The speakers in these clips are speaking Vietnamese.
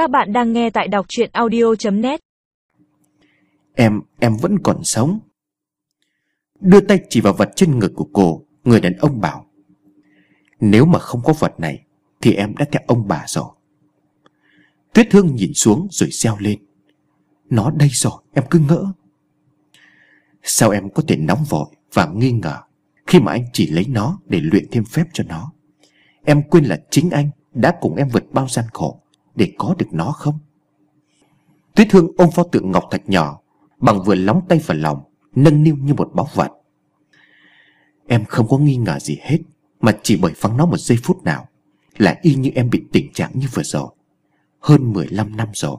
Các bạn đang nghe tại đọc chuyện audio.net Em, em vẫn còn sống. Đưa tay chỉ vào vật trên ngực của cô Người đàn ông bảo Nếu mà không có vật này Thì em đã theo ông bà rồi. Tuyết Hương nhìn xuống rồi reo lên Nó đây rồi em cứ ngỡ. Sao em có thể nóng vội và nghi ngờ Khi mà anh chỉ lấy nó để luyện thêm phép cho nó? Em quên là chính anh đã cùng em vượt bao gian khổ. Để có được nó không? Tuyết Hương ôm pho tượng ngọc thạch nhỏ, Bằng vừa lóng tay vào lòng, Nâng niu như một báu vật. Em không có nghi ngờ gì hết, Mà chỉ bởi phăng nó một giây phút nào, Là y như em bị tình trạng như vừa rồi. Hơn 15 năm rồi,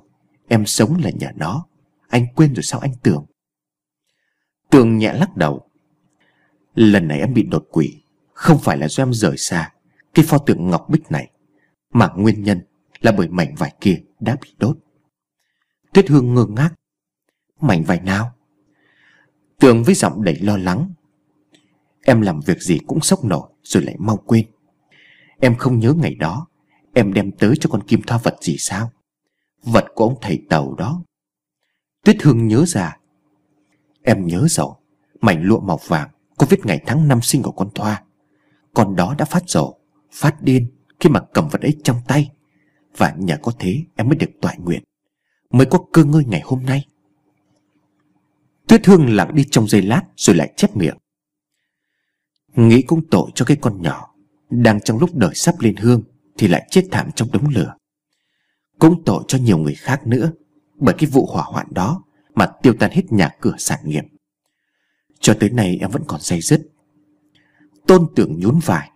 Em sống là nhờ nó. Anh quên rồi sao anh tưởng? Tường nhẹ lắc đầu. Lần này em bị đột quỷ Không phải là do em rời xa Cái pho tượng ngọc bích này, Mà nguyên nhân là bởi mảnh vải kia đã bị đốt. Tuyết Hương ngơ ngác. Mảnh vải nào? Tường với giọng đầy lo lắng. Em làm việc gì cũng sốc nổi Rồi lại mau quên. Em không nhớ ngày đó, Em đem tới cho con kim thoa vật gì sao? Vật của ông thầy tàu đó. Tuyết Hương nhớ ra. Em nhớ rồi Mảnh lụa màu vàng Có viết ngày tháng năm sinh của con Thoa. Con đó đã phát rổ, Phát điên khi mà cầm vật ấy trong tay. Và nhờ có thế, em mới được toại nguyện. Mới có cơ ngơi ngày hôm nay. Tuyết Hương lặng đi trong giây lát Rồi lại chép miệng. Nghĩ cũng tội cho cái con nhỏ, Đang trong lúc đời sắp lên hương Thì lại chết thảm trong đống lửa. Cũng tội cho nhiều người khác nữa, Bởi cái vụ hỏa hoạn đó Mà tiêu tan hết nhà cửa sản nghiệp. Cho tới nay em vẫn còn dây dứt. Tôn tưởng nhún vai.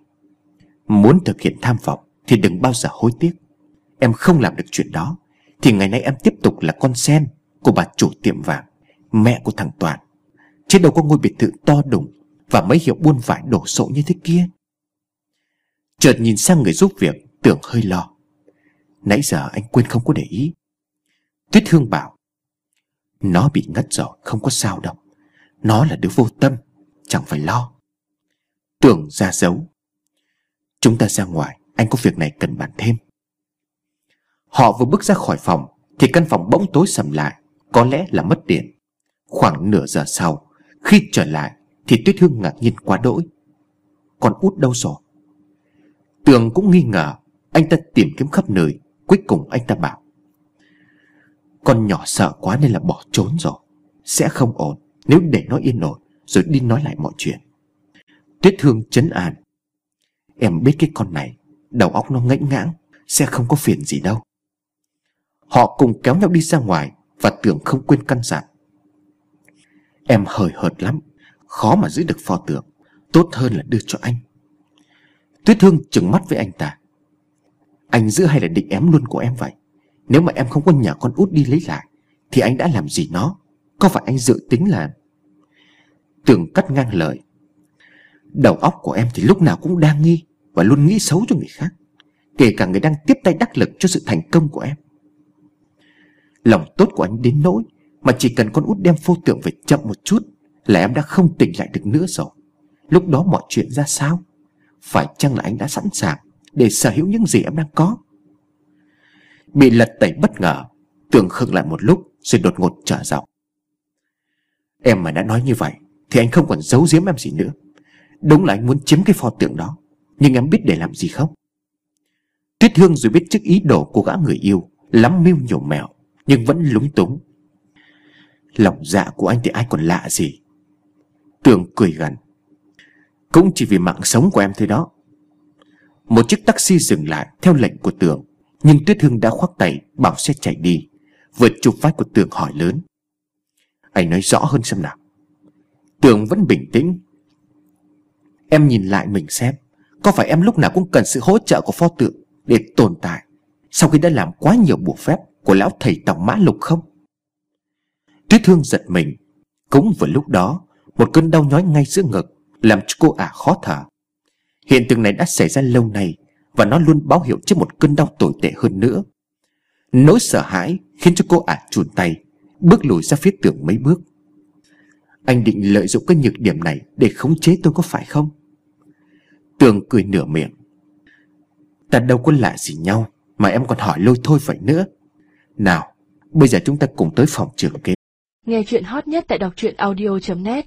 Muốn thực hiện tham vọng Thì đừng bao giờ hối tiếc. Em không làm được chuyện đó, Thì ngày nay em tiếp tục là con sen Của bà chủ tiệm vàng, Mẹ của thằng Toàn. Chứ đâu có ngôi biệt thự to đùng Và mấy hiệu buôn vải đổ sộ như thế kia. Chợt nhìn sang người giúp việc, Tưởng hơi lo. Nãy giờ anh quên không có để ý. Tuyết Hương bảo, Nó bị ngất rồi, không có sao đâu. Nó là đứa vô tâm, Chẳng phải lo. Tưởng ra dấu, Chúng ta ra ngoài, Anh có việc này cần bàn thêm. Họ vừa bước ra khỏi phòng, Thì căn phòng bỗng tối sầm lại, Có lẽ là mất điện. Khoảng nửa giờ sau, Khi trở lại, Thì Tuyết Hương ngạc nhiên quá đỗi. Con út đâu rồi? Tường cũng nghi ngờ, Anh ta tìm kiếm khắp nơi, Cuối cùng anh ta bảo, Con nhỏ sợ quá nên là bỏ trốn rồi, Sẽ không ổn, Nếu để nó yên ổn, Rồi đi nói lại mọi chuyện. Tuyết Hương chấn an, Em biết cái con này, Đầu óc nó ngãnh ngãng, Sẽ không có phiền gì đâu. Họ cùng kéo nhau đi ra ngoài Và tưởng không quên căn dặn. Em hời hợt lắm, Khó mà giữ được pho tượng, Tốt hơn là đưa cho anh. Tuyết Hương trừng mắt với anh ta. Anh giữ hay là định ém luôn của em vậy? Nếu mà em không có nhà con út đi lấy lại, Thì anh đã làm gì nó? Có phải anh dự tính là Tường cắt ngang lời? Đầu óc của em thì lúc nào cũng đang nghi Và luôn nghĩ xấu cho người khác, Kể cả người đang tiếp tay đắc lực cho sự thành công của em. Lòng tốt của anh đến nỗi Mà chỉ cần con út đem phô tượng về chậm một chút Là em đã không tỉnh lại được nữa rồi. Lúc đó mọi chuyện ra sao? Phải chăng là anh đã sẵn sàng Để sở hữu những gì em đang có? Bị lật tẩy bất ngờ, Tưởng khựng lại một lúc Rồi đột ngột trở giọng. Em mà đã nói như vậy Thì anh không còn giấu giếm em gì nữa. Đúng là anh muốn chiếm cái pho tượng đó, Nhưng em biết để làm gì không? Tuyết Hương rồi biết trước ý đồ của gã người yêu Lắm mưu nhổ mèo nhưng vẫn lúng túng. Lòng dạ của anh thì ai còn lạ gì? Tường cười gần Cũng chỉ vì mạng sống của em thôi đó. Một chiếc taxi dừng lại Theo lệnh của Tường, Nhưng Tuyết Hương đã khoác tay bảo xe chạy đi, Vượt chụp vai của Tường hỏi lớn. Anh nói rõ hơn xem nào. Tường vẫn bình tĩnh. Em nhìn lại mình xem, Có phải em lúc nào cũng cần sự hỗ trợ của pho tượng Để tồn tại? Sau khi đã làm quá nhiều bùa phép Của lão thầy tòng mã lục không? Tuyết Thương giật mình. Cũng vừa lúc đó, Một cơn đau nhói ngay giữa ngực Làm cho cô ả khó thở. Hiện tượng này đã xảy ra lâu nay Và nó luôn báo hiệu trước một cơn đau tồi tệ hơn nữa. Nỗi sợ hãi Khiến cho cô ả chùn tay, Bước lùi ra phía tường mấy bước. Anh định lợi dụng cái nhược điểm này Để khống chế tôi có phải không? Tường cười nửa miệng. Ta đâu có lạ gì nhau. Mà em còn hỏi lôi thôi vậy nữa. Nào, Bây giờ chúng ta cùng tới phòng trưởng kế. Nghe chuyện hot nhất tại đọc truyện audio.net